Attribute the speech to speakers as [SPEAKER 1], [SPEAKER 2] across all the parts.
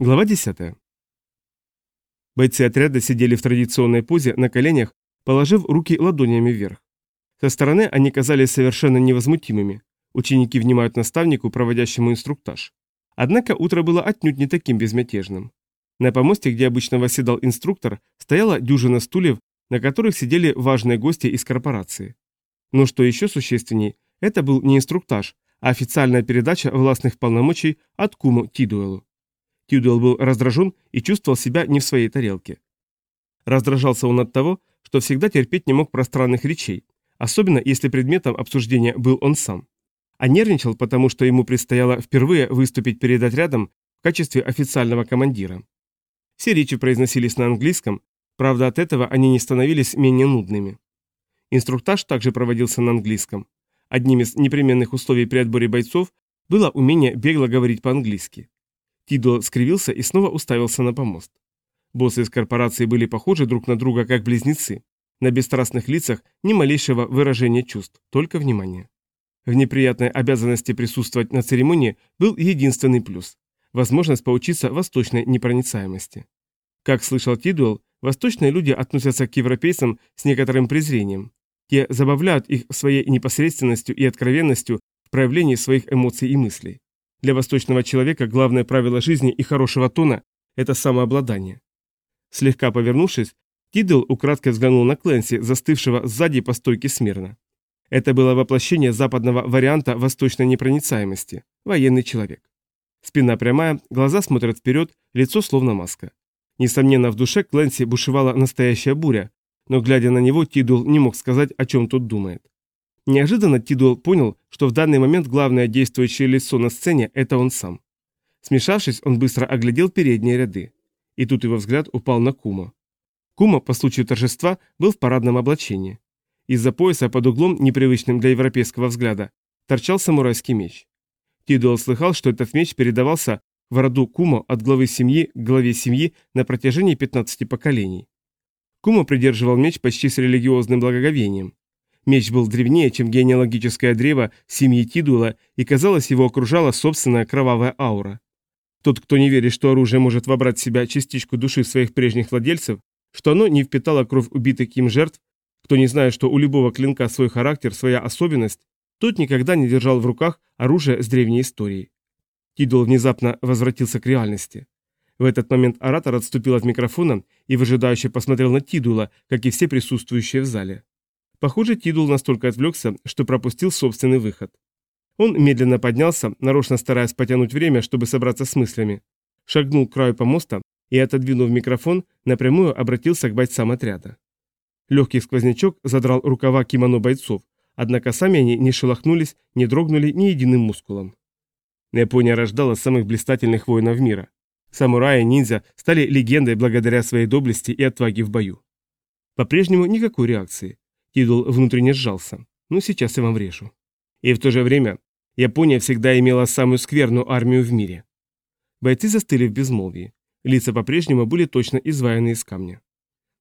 [SPEAKER 1] Глава 10. Бойцы отряда сидели в традиционной позе на коленях, положив руки ладонями вверх. Со стороны они казались совершенно невозмутимыми. Ученики внимают наставнику, проводящему инструктаж. Однако утро было отнюдь не таким безмятежным. На помосте, где обычно восседал инструктор, стояла дюжина стульев, на которых сидели важные гости из корпорации. Но что еще существенней, это был не инструктаж, а официальная передача властных полномочий от Куму Тидуэлу. Тьюдуэлл был раздражен и чувствовал себя не в своей тарелке. Раздражался он от того, что всегда терпеть не мог пространных речей, особенно если предметом обсуждения был он сам. А нервничал, потому что ему предстояло впервые выступить перед отрядом в качестве официального командира. Все речи произносились на английском, правда от этого они не становились менее нудными. Инструктаж также проводился на английском. Одним из непременных условий при отборе бойцов было умение бегло говорить по-английски. Тидо скривился и снова уставился на помост. Боссы из корпорации были похожи друг на друга как близнецы. На бесстрастных лицах ни малейшего выражения чувств, только внимание. В неприятной обязанности присутствовать на церемонии был единственный плюс – возможность поучиться восточной непроницаемости. Как слышал Тидуэлл, восточные люди относятся к европейцам с некоторым презрением. Те забавляют их своей непосредственностью и откровенностью в проявлении своих эмоций и мыслей. Для восточного человека главное правило жизни и хорошего тона – это самообладание. Слегка повернувшись, Тидуэл украдкой взглянул на Кленси, застывшего сзади по стойке смирно. Это было воплощение западного варианта восточной непроницаемости – военный человек. Спина прямая, глаза смотрят вперед, лицо словно маска. Несомненно, в душе Кленси бушевала настоящая буря, но глядя на него, Тидул не мог сказать, о чем тот думает. Неожиданно Тидуэлл понял, что в данный момент главное действующее лицо на сцене – это он сам. Смешавшись, он быстро оглядел передние ряды. И тут его взгляд упал на Кума. Кума по случаю торжества был в парадном облачении. Из-за пояса под углом, непривычным для европейского взгляда, торчал самурайский меч. Тидуэлл слыхал, что этот меч передавался в роду Кумо от главы семьи к главе семьи на протяжении 15 поколений. Кума придерживал меч почти с религиозным благоговением. Меч был древнее, чем генеалогическое древо семьи Тидула, и, казалось, его окружала собственная кровавая аура. Тот, кто не верит, что оружие может вобрать в себя частичку души своих прежних владельцев, что оно не впитало кровь убитых им жертв, кто не знает, что у любого клинка свой характер, своя особенность, тот никогда не держал в руках оружие с древней историей. Тидул внезапно возвратился к реальности. В этот момент оратор отступил от микрофона и выжидающе посмотрел на Тидула, как и все присутствующие в зале. Похоже, Тидул настолько отвлекся, что пропустил собственный выход. Он медленно поднялся, нарочно стараясь потянуть время, чтобы собраться с мыслями. Шагнул к краю помоста и, отодвинув микрофон, напрямую обратился к бойцам отряда. Легкий сквознячок задрал рукава кимоно бойцов, однако сами они не шелохнулись, не дрогнули ни единым мускулом. Япония рождала самых блистательных воинов мира. Самураи и ниндзя стали легендой благодаря своей доблести и отваге в бою. По-прежнему никакой реакции. Тидул внутренне сжался. Ну, сейчас я вам врежу. И в то же время Япония всегда имела самую скверную армию в мире. Бойцы застыли в безмолвии. Лица по-прежнему были точно изваяны из камня.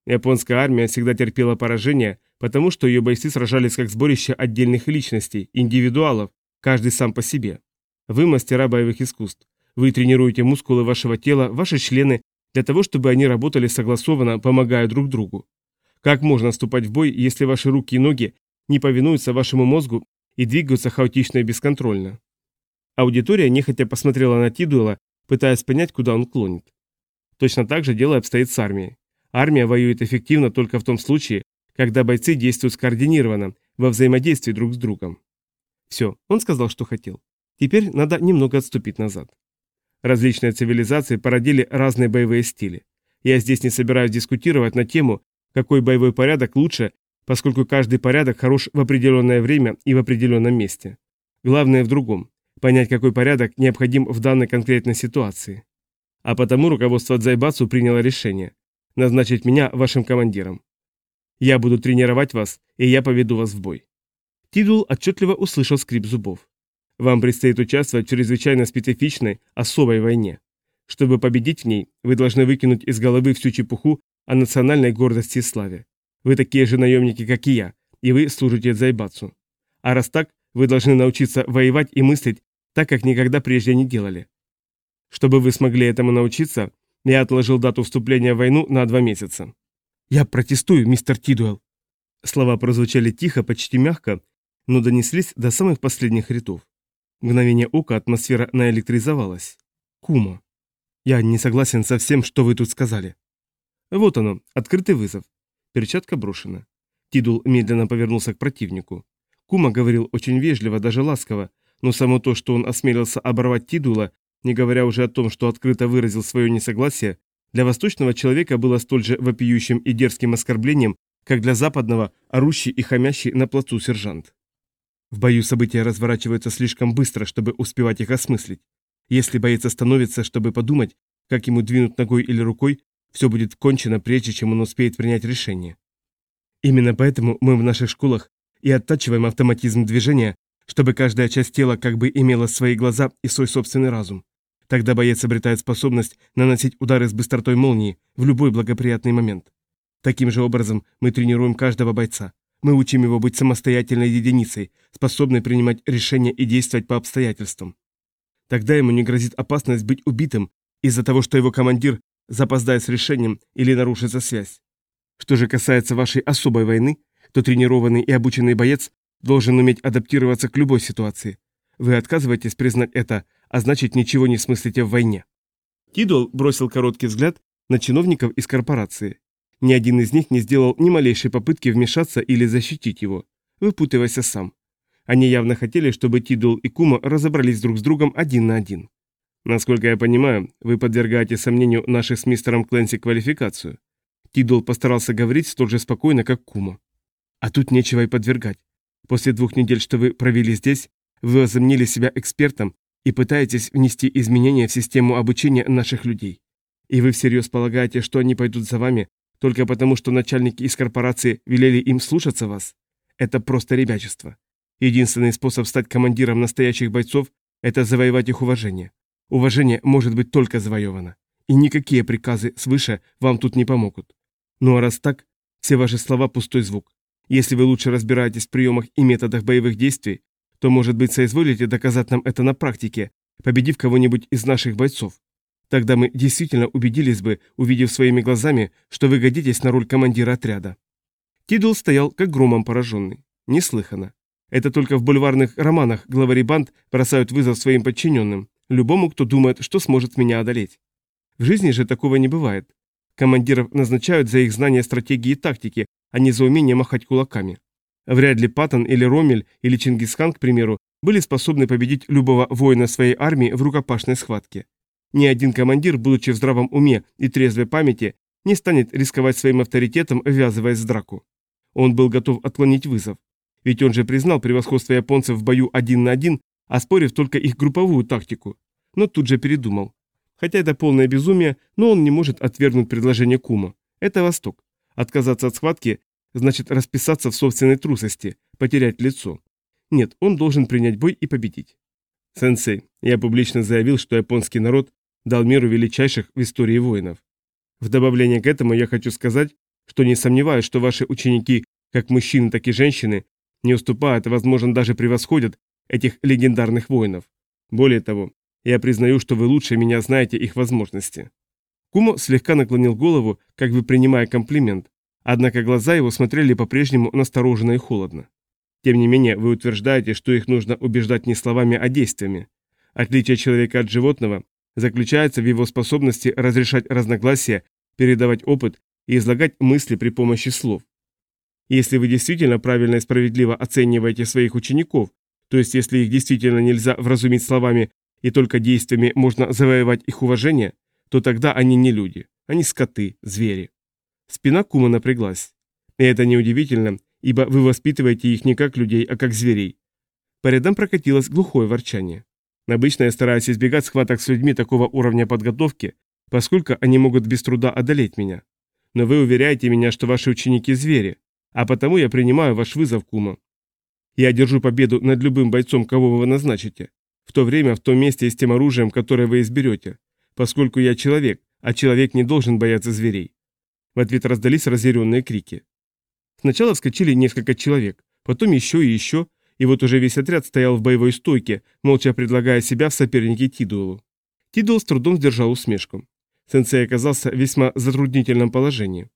[SPEAKER 1] Японская армия всегда терпела поражение, потому что ее бойцы сражались как сборище отдельных личностей, индивидуалов, каждый сам по себе. Вы мастера боевых искусств. Вы тренируете мускулы вашего тела, ваши члены, для того, чтобы они работали согласованно, помогая друг другу. Как можно вступать в бой, если ваши руки и ноги не повинуются вашему мозгу и двигаются хаотично и бесконтрольно? Аудитория нехотя посмотрела на Тидуэла, пытаясь понять, куда он клонит. Точно так же дело обстоит с армией. Армия воюет эффективно только в том случае, когда бойцы действуют скоординированно, во взаимодействии друг с другом. Все, он сказал, что хотел. Теперь надо немного отступить назад. Различные цивилизации породили разные боевые стили. Я здесь не собираюсь дискутировать на тему, какой боевой порядок лучше, поскольку каждый порядок хорош в определенное время и в определенном месте. Главное в другом – понять, какой порядок необходим в данной конкретной ситуации. А потому руководство Дзайбацу приняло решение – назначить меня вашим командиром. Я буду тренировать вас, и я поведу вас в бой. Тидул отчетливо услышал скрип зубов. Вам предстоит участвовать в чрезвычайно специфичной, особой войне. Чтобы победить в ней, вы должны выкинуть из головы всю чепуху о национальной гордости и славе. Вы такие же наемники, как и я, и вы служите Зайбацу. А раз так, вы должны научиться воевать и мыслить так, как никогда прежде не делали. Чтобы вы смогли этому научиться, я отложил дату вступления в войну на два месяца.
[SPEAKER 2] Я протестую, мистер Тидуэлл.
[SPEAKER 1] Слова прозвучали тихо, почти мягко, но донеслись до самых последних рядов. Мгновение ока атмосфера наэлектризовалась. Кума.
[SPEAKER 2] Я не согласен со всем, что вы тут сказали.
[SPEAKER 1] Вот оно, открытый вызов. Перчатка брошена. Тидул медленно повернулся к противнику. Кума говорил очень вежливо, даже ласково, но само то, что он осмелился оборвать Тидула, не говоря уже о том, что открыто выразил свое несогласие, для восточного человека было столь же вопиющим и дерзким оскорблением, как для западного, орущий и хомящий на плацу сержант.
[SPEAKER 2] В бою события разворачиваются слишком быстро, чтобы успевать их осмыслить. Если боец остановится, чтобы подумать, как ему двинуть ногой или рукой, все будет кончено, прежде чем он успеет принять решение. Именно поэтому мы в наших школах и оттачиваем автоматизм движения, чтобы каждая часть тела как бы имела свои глаза и свой собственный разум. Тогда боец обретает способность наносить удары с быстротой молнии в любой благоприятный момент. Таким же образом мы тренируем каждого бойца. Мы учим его быть самостоятельной единицей, способной принимать решения и действовать по обстоятельствам. Тогда ему не грозит опасность быть убитым из-за того, что его командир запоздает с решением или нарушится связь. Что же касается вашей особой войны, то тренированный и обученный боец должен уметь адаптироваться к любой ситуации. Вы отказываетесь признать это, а значит ничего не смыслите в войне.
[SPEAKER 1] Тидуэл бросил короткий взгляд на чиновников из корпорации. Ни один из них не сделал ни малейшей попытки вмешаться или защитить его. Выпутывайся сам. Они явно хотели, чтобы Тидуэл и Кума разобрались друг с другом один на один. Насколько я понимаю, вы подвергаете сомнению нашу с мистером Кленси квалификацию. Тидул постарался говорить столь же спокойно, как Кума.
[SPEAKER 2] А тут нечего и подвергать. После двух недель, что вы провели здесь, вы возомнили себя экспертом и пытаетесь внести изменения в систему обучения наших людей. И вы всерьез полагаете, что они пойдут за вами только потому, что начальники из корпорации велели им слушаться вас? Это просто ребячество. Единственный способ стать командиром настоящих бойцов – это завоевать их уважение. Уважение может быть только завоевано. И никакие приказы свыше вам тут не помогут. Ну а раз так, все ваши слова – пустой звук. Если вы лучше разбираетесь в приемах и методах боевых действий, то, может быть, соизволите доказать нам это на практике, победив кого-нибудь из наших бойцов. Тогда мы действительно убедились бы, увидев своими глазами, что вы годитесь на роль командира отряда». Тидул стоял, как громом пораженный. Неслыханно. Это только в бульварных романах главари банд бросают вызов своим подчиненным, любому, кто думает, что сможет меня одолеть. В жизни же такого не бывает. Командиров назначают за их знание стратегии и тактики, а не за умение махать кулаками. Вряд ли Паттон или Ромель или Чингисхан, к примеру, были способны победить любого воина своей армии в рукопашной схватке. Ни один командир, будучи в здравом уме и трезвой памяти, не станет рисковать своим авторитетом, ввязываясь в драку. Он был готов отклонить вызов. Ведь он же признал превосходство японцев в бою один на один, оспорив только их групповую тактику. Но тут же передумал. Хотя это полное безумие, но он не может отвергнуть предложение Кума. Это Восток. Отказаться от схватки значит расписаться в собственной трусости, потерять лицо. Нет, он должен принять бой и победить. Сенсей, я публично заявил, что японский народ дал меру величайших в истории воинов. В добавление к этому я хочу сказать, что не сомневаюсь, что ваши ученики, как мужчины, так и женщины, не уступают, а возможно даже превосходят этих легендарных воинов. Более того, я признаю, что вы лучше меня знаете их возможности. Кумо слегка наклонил голову, как бы принимая комплимент, однако глаза его смотрели по-прежнему настороженно и холодно. Тем не менее, вы утверждаете, что их нужно убеждать не словами, а действиями. Отличие человека от животного заключается в его способности разрешать разногласия, передавать опыт и излагать мысли при помощи слов. Если вы действительно правильно и справедливо оцениваете своих учеников, то есть если их действительно нельзя вразумить словами и только действиями можно завоевать их уважение, то тогда они не люди, они скоты, звери. Спина Кума напряглась. И это неудивительно, ибо вы воспитываете их не как людей, а как зверей. По рядам прокатилось глухое ворчание. Обычно я стараюсь избегать схваток с людьми такого уровня подготовки, поскольку они могут без труда одолеть меня. Но вы уверяете меня, что ваши ученики звери, а потому я принимаю ваш вызов, Кума. Я одержу победу над любым бойцом, кого вы назначите, в то время, в том месте и с тем оружием, которое вы изберете, поскольку я человек, а человек не должен бояться зверей. В ответ раздались разъяренные крики. Сначала вскочили несколько человек, потом еще и еще, и вот уже весь отряд стоял в боевой стойке, молча предлагая себя в сопернике Тидуэлу.
[SPEAKER 1] Тидуэл с трудом сдержал усмешку. Сенсей оказался в весьма затруднительном положении.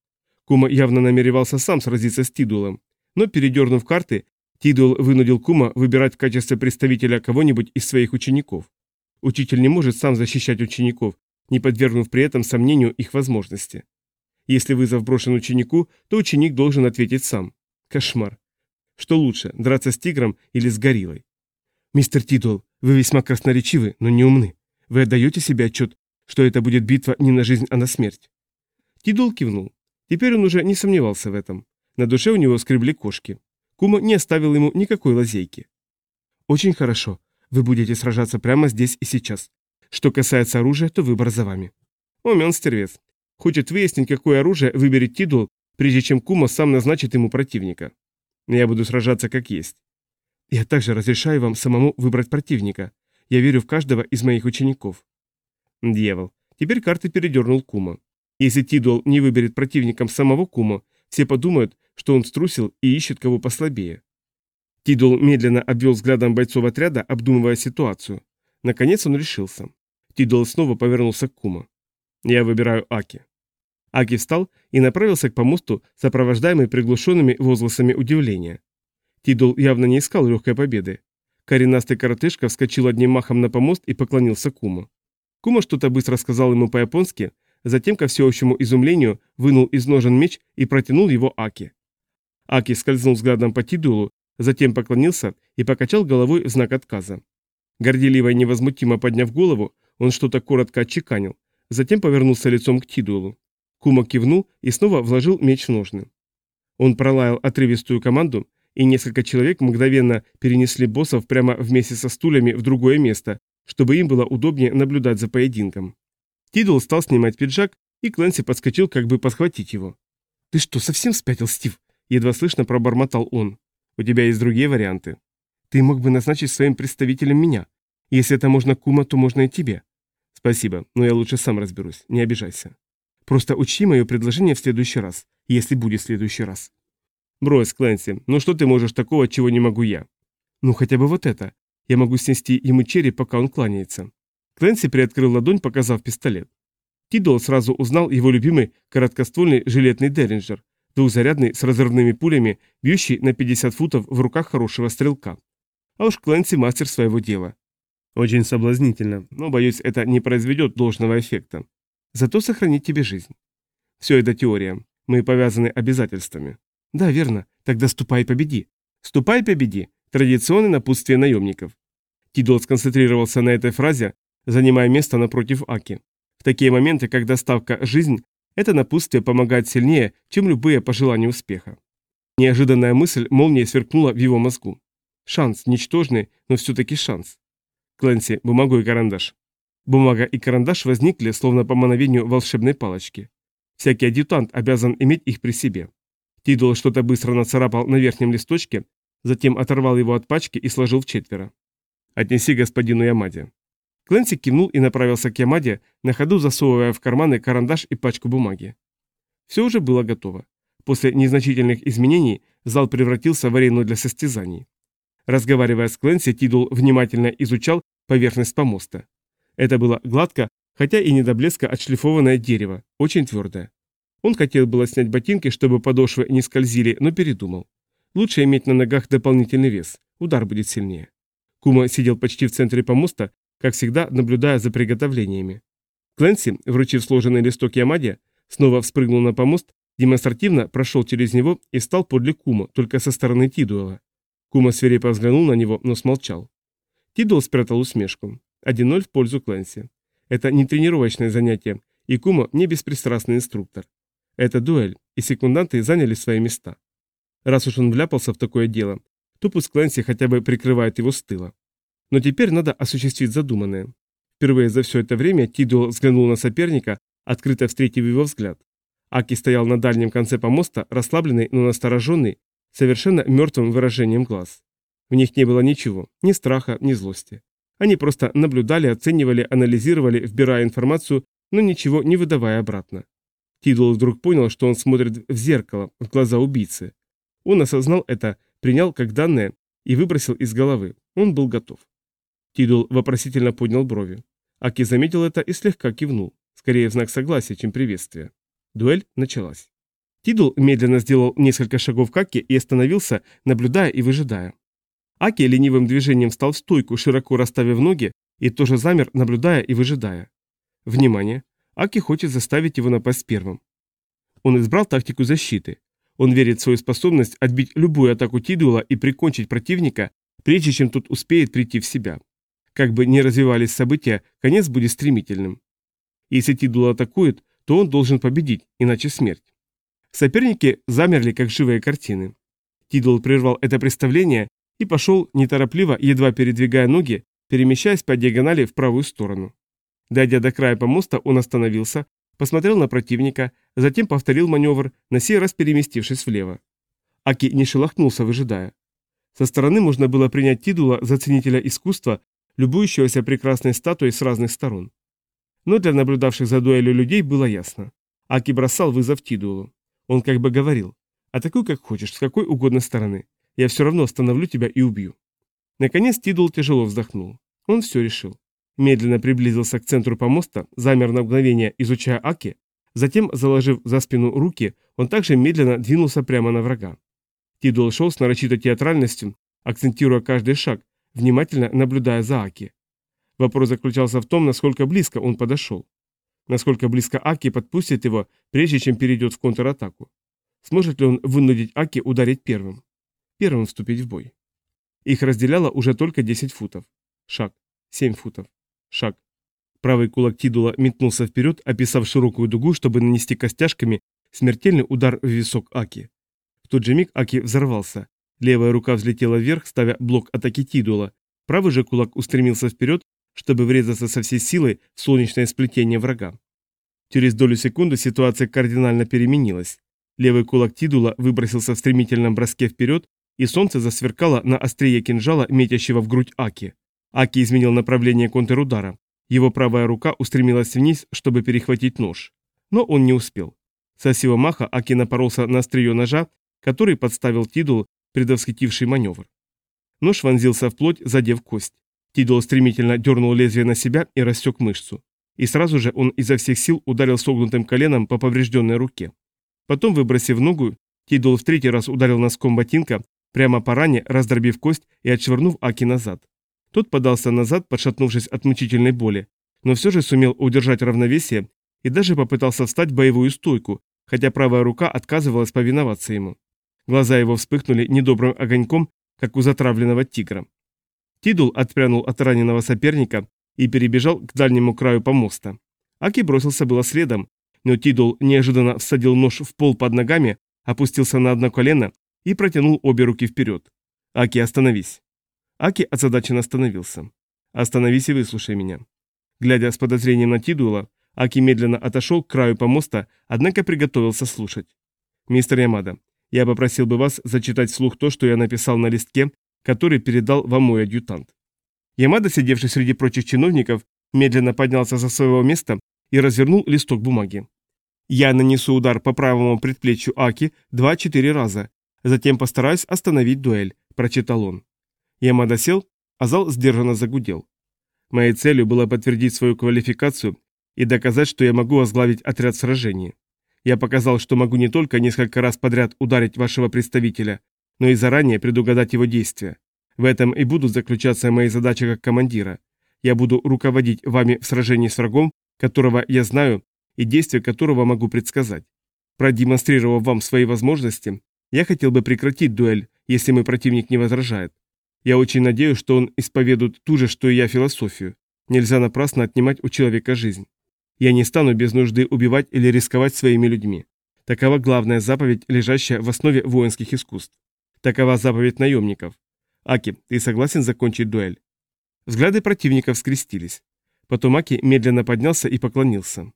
[SPEAKER 1] Кума явно намеревался сам сразиться с Тидуэлом, но, передернув карты, Тидуэл вынудил Кума выбирать в качестве представителя кого-нибудь из своих учеников. Учитель не может сам защищать учеников, не подвергнув при этом сомнению их возможности. Если вызов брошен ученику, то ученик должен ответить сам. Кошмар. Что лучше, драться с тигром или с гориллой? Мистер Тидул, вы весьма красноречивы, но не умны. Вы отдаете себе отчет, что это будет битва не на жизнь, а на смерть? Тидул кивнул. Теперь он уже не сомневался в этом. На душе у него скребли кошки. Кума не оставил ему никакой лазейки. «Очень хорошо. Вы будете сражаться прямо здесь и сейчас. Что касается оружия, то выбор за вами». Умен стервец. Хочет выяснить, какое оружие выберет Тидул, прежде чем Кума сам назначит ему противника. Я буду сражаться как есть. Я также разрешаю вам самому выбрать противника. Я верю в каждого из моих учеников. Дьявол. Теперь карты передернул Кума. Если Тидуал не выберет противником самого Кума, все подумают, что он струсил и ищет кого послабее. Тидул медленно обвел взглядом бойцов отряда, обдумывая ситуацию. Наконец он решился. Тидул снова повернулся к Кума. «Я выбираю Аки». Аки встал и направился к помосту, сопровождаемый приглушенными возгласами удивления. Тидул явно не искал легкой победы. Коренастый коротышка вскочил одним махом на помост и поклонился Куму. Кума что-то быстро сказал ему по-японски, затем, ко всеобщему изумлению, вынул из ножен меч и протянул его Аки. Аки скользнул взглядом по Тидулу, затем поклонился и покачал головой в знак отказа. Горделиво и невозмутимо подняв голову, он что-то коротко отчеканил, затем повернулся лицом к Тидулу. Кума кивнул и снова вложил меч в ножны. Он пролаял отрывистую команду, и несколько человек мгновенно перенесли боссов прямо вместе со стульями в другое место, чтобы им было удобнее наблюдать за поединком. Тидул стал снимать пиджак, и Клэнси подскочил, как бы подхватить его. «Ты что, совсем спятил, Стив?» – едва слышно пробормотал он. «У тебя есть другие варианты. Ты мог бы назначить своим представителем меня. Если это можно Кума, то можно и тебе». «Спасибо, но я лучше сам разберусь, не обижайся. Просто учти мое предложение в следующий раз, если будет следующий раз». «Брось, Клэнси, ну что ты можешь такого, чего не могу я?» «Ну хотя бы вот это. Я могу снести ему череп, пока он кланяется». Клэнси приоткрыл ладонь, показав пистолет. Тидуэл сразу узнал его любимый короткоствольный жилетный Деринджер, двухзарядный с разрывными пулями, бьющий на 50 футов в руках хорошего стрелка. А уж Клэнси мастер своего дела. Очень соблазнительно, но, боюсь, это не произведет должного эффекта. Зато сохранит тебе жизнь. Все это теория. Мы повязаны обязательствами. Да, верно. Тогда ступай и победи. Ступай и победи. Традиционное напутствие наемников. Тидуэл сконцентрировался на этой фразе, занимая место напротив Аки. В такие моменты, когда ставка «жизнь», это напутствие помогает сильнее, чем любые пожелания успеха. Неожиданная мысль молнией сверкнула в его мозгу. Шанс, ничтожный, но все-таки шанс. Клэнси, бумагу и карандаш. Бумага и карандаш возникли, словно по мановению волшебной палочки. Всякий адъютант обязан иметь их при себе. Тидул что-то быстро нацарапал на верхнем листочке, затем оторвал его от пачки и сложил в четверо. «Отнеси господину Ямаде». Клэнси кивнул и направился к Ямаде, на ходу засовывая в карманы карандаш и пачку бумаги. Все уже было готово. После незначительных изменений зал превратился в арену для состязаний. Разговаривая с Клэнси, Тидул внимательно изучал поверхность помоста. Это было гладко, хотя и не до блеска отшлифованное дерево, очень твердое. Он хотел было снять ботинки, чтобы подошвы не скользили, но передумал. Лучше иметь на ногах дополнительный вес, удар будет сильнее. Кума сидел почти в центре помоста, как всегда, наблюдая за приготовлениями. Клэнси, вручив сложенный листок Ямаде, снова вспрыгнул на помост, демонстративно прошел через него и стал подле Кума, только со стороны Тидуэла. Кума свирепо взглянул на него, но смолчал. Тидуэл спрятал усмешку. 1-0 в пользу Клэнси. Это не тренировочное занятие, и Кума не беспристрастный инструктор. Это дуэль, и секунданты заняли свои места. Раз уж он вляпался в такое дело, то пусть Клэнси хотя бы прикрывает его с тыла. Но теперь надо осуществить задуманное. Впервые за все это время Тидуэл взглянул на соперника, открыто встретив его взгляд. Аки стоял на дальнем конце помоста, расслабленный, но настороженный, с совершенно мертвым выражением глаз. В них не было ничего, ни страха, ни злости. Они просто наблюдали, оценивали, анализировали, вбирая информацию, но ничего не выдавая обратно. Тидуэл вдруг понял, что он смотрит в зеркало, в глаза убийцы. Он осознал это, принял как данное и выбросил из головы. Он был готов. Тидуэл вопросительно поднял брови. Аки заметил это и слегка кивнул, скорее в знак согласия, чем приветствия. Дуэль началась. Тидуэл медленно сделал несколько шагов к Аки и остановился, наблюдая и выжидая. Аки ленивым движением встал в стойку, широко расставив ноги, и тоже замер, наблюдая и выжидая. Внимание! Аки хочет заставить его напасть первым. Он избрал тактику защиты. Он верит в свою способность отбить любую атаку Тидула и прикончить противника, прежде чем тот успеет прийти в себя. Как бы ни развивались события, конец будет стремительным. Если Тидул атакует, то он должен победить, иначе смерть. Соперники замерли, как живые картины. Тидул прервал это представление и пошел неторопливо, едва передвигая ноги, перемещаясь по диагонали в правую сторону. Дойдя до края помоста, он остановился, посмотрел на противника, затем повторил маневр, на сей раз переместившись влево. Аки не шелохнулся, выжидая. Со стороны можно было принять Тидула за ценителя искусства, любующегося прекрасной статуей с разных сторон. Но для наблюдавших за дуэлью людей было ясно. Аки бросал вызов Тидулу. Он как бы говорил, атакуй как хочешь, с какой угодно стороны. Я все равно остановлю тебя и убью. Наконец Тидул тяжело вздохнул. Он все решил. Медленно приблизился к центру помоста, замер на мгновение, изучая Аки, затем, заложив за спину руки, он также медленно двинулся прямо на врага. Тидул шел с нарочитой театральностью, акцентируя каждый шаг, внимательно наблюдая за Аки. Вопрос заключался в том, насколько близко он подошел. Насколько близко Аки подпустит его, прежде чем перейдет в контратаку. Сможет ли он вынудить Аки ударить первым? Первым вступить в бой. Их разделяло уже только 10 футов. Шаг. 7 футов. Шаг. Правый кулак Тидула метнулся вперед, описав широкую дугу, чтобы нанести костяшками смертельный удар в висок Аки. В тот же миг Аки взорвался. Левая рука взлетела вверх, ставя блок атаки Тидула. Правый же кулак устремился вперед, чтобы врезаться со всей силой в солнечное сплетение врага. Через долю секунды ситуация кардинально переменилась. Левый кулак Тидула выбросился в стремительном броске вперед, и солнце засверкало на острие кинжала, метящего в грудь Аки. Аки изменил направление контрудара. Его правая рука устремилась вниз, чтобы перехватить нож. Но он не успел. Со всего маха Аки напоролся на острие ножа, который подставил Тидул, предвосхитивший маневр. Нож вонзился в плоть, задев кость. Тидул стремительно дернул лезвие на себя и рассек мышцу. И сразу же он изо всех сил ударил согнутым коленом по поврежденной руке. Потом, выбросив ногу, Тидул в третий раз ударил носком ботинка прямо по ране, раздробив кость и отшвырнув Аки назад. Тот подался назад, подшатнувшись от мучительной боли, но все же сумел удержать равновесие и даже попытался встать в боевую стойку, хотя правая рука отказывалась повиноваться ему. Глаза его вспыхнули недобрым огоньком, как у затравленного тигра. Тидул отпрянул от раненого соперника и перебежал к дальнему краю помоста. Аки бросился было следом, но Тидул неожиданно всадил нож в пол под ногами, опустился на одно колено и протянул обе руки вперед. «Аки, остановись!» Аки озадаченно остановился. «Остановись и выслушай меня». Глядя с подозрением на Тидула, Аки медленно отошел к краю помоста, однако приготовился слушать. «Мистер Ямада, я попросил бы вас зачитать вслух то, что я написал на листке, который передал вам мой адъютант». Ямада, сидевший среди прочих чиновников, медленно поднялся со своего места и развернул листок бумаги. «Я нанесу удар по правому предплечью Аки два-четыре раза, затем постараюсь остановить дуэль», – прочитал он. Ямада сел, а зал сдержанно загудел. Моей целью было подтвердить свою квалификацию и доказать, что я могу возглавить отряд сражения. Я показал, что могу не только несколько раз подряд ударить вашего представителя, но и заранее предугадать его действия. В этом и будут заключаться мои задачи как командира. Я буду руководить вами в сражении с врагом, которого я знаю и действия которого могу предсказать. Продемонстрировав вам свои возможности, я хотел бы прекратить дуэль, если мой противник не возражает. Я очень надеюсь, что он исповедует ту же, что и я, философию. Нельзя напрасно отнимать у человека жизнь. Я не стану без нужды убивать или рисковать своими людьми. Такова главная заповедь, лежащая в основе воинских искусств. Такова заповедь наемников. Аки, ты согласен закончить дуэль? Взгляды противников скрестились. Потом Аки медленно поднялся и поклонился.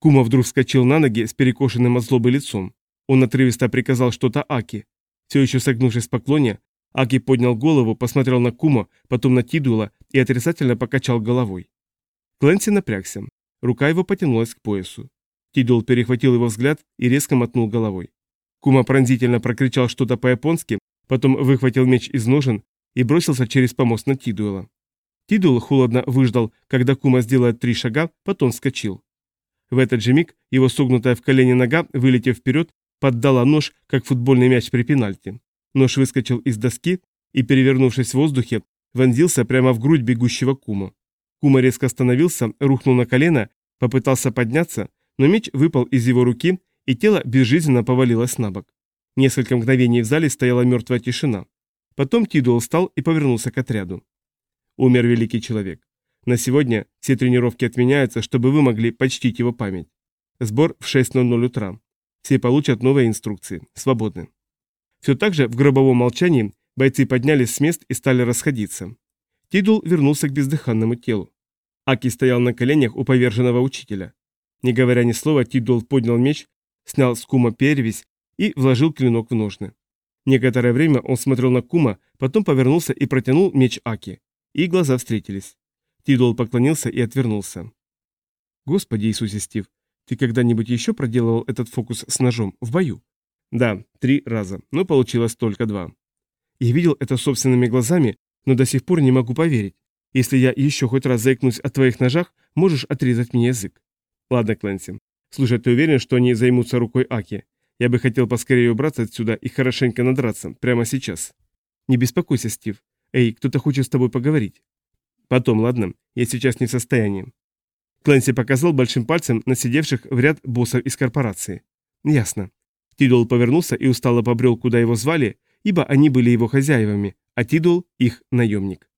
[SPEAKER 1] Кума вдруг вскочил на ноги с перекошенным от злобы лицом. Он отрывисто приказал что-то Аки. Все еще согнувшись в поклоне, Аки поднял голову, посмотрел на Кума, потом на Тидула и отрицательно покачал головой. Кленси напрягся. Рука его потянулась к поясу. Тидул перехватил его взгляд и резко мотнул головой. Кума пронзительно прокричал что-то по-японски, потом выхватил меч из ножен и бросился через помост на Тидуэла. Тидул холодно выждал, когда Кума сделает три шага, потом вскочил. В этот же миг его согнутая в колени нога, вылетев вперед, поддала нож, как футбольный мяч при пенальти. Нож выскочил из доски и, перевернувшись в воздухе, вонзился прямо в грудь бегущего Кума. Кума резко остановился, рухнул на колено, попытался подняться, но меч выпал из его руки, и тело безжизненно повалилось на бок. Несколько мгновений в зале стояла мертвая тишина. Потом Тидуэлл встал и повернулся к отряду. Умер великий человек. На сегодня все тренировки отменяются, чтобы вы могли почтить его память. Сбор в 6.00 утра. Все получат новые инструкции. Свободны. Все так же в гробовом молчании бойцы поднялись с мест и стали расходиться. Тидул вернулся к бездыханному телу. Аки стоял на коленях у поверженного учителя. Не говоря ни слова, Тидул поднял меч, снял с кума перевязь и вложил клинок в ножны. Некоторое время он смотрел на кума, потом повернулся и протянул меч Аки. И глаза встретились. Тидул поклонился и отвернулся. «Господи Иисусе, Стив, ты когда-нибудь еще проделывал этот фокус с ножом в бою?» «Да, три раза, но получилось только два». «Я видел это собственными глазами, но до сих пор не могу поверить. Если я еще хоть раз заикнусь о твоих ножах, можешь отрезать мне язык». «Ладно, Клэнси. Слушай, ты уверен, что они займутся рукой Аки? Я бы хотел поскорее убраться отсюда и хорошенько надраться, прямо сейчас». «Не беспокойся, Стив. Эй, кто-то хочет с тобой поговорить». «Потом, ладно? Я сейчас не в состоянии». Клэнси показал большим пальцем на сидевших в ряд боссов из корпорации. «Ясно». Тидул повернулся и устало побрел, куда его звали, ибо они были его хозяевами, а Тидул – их наемник.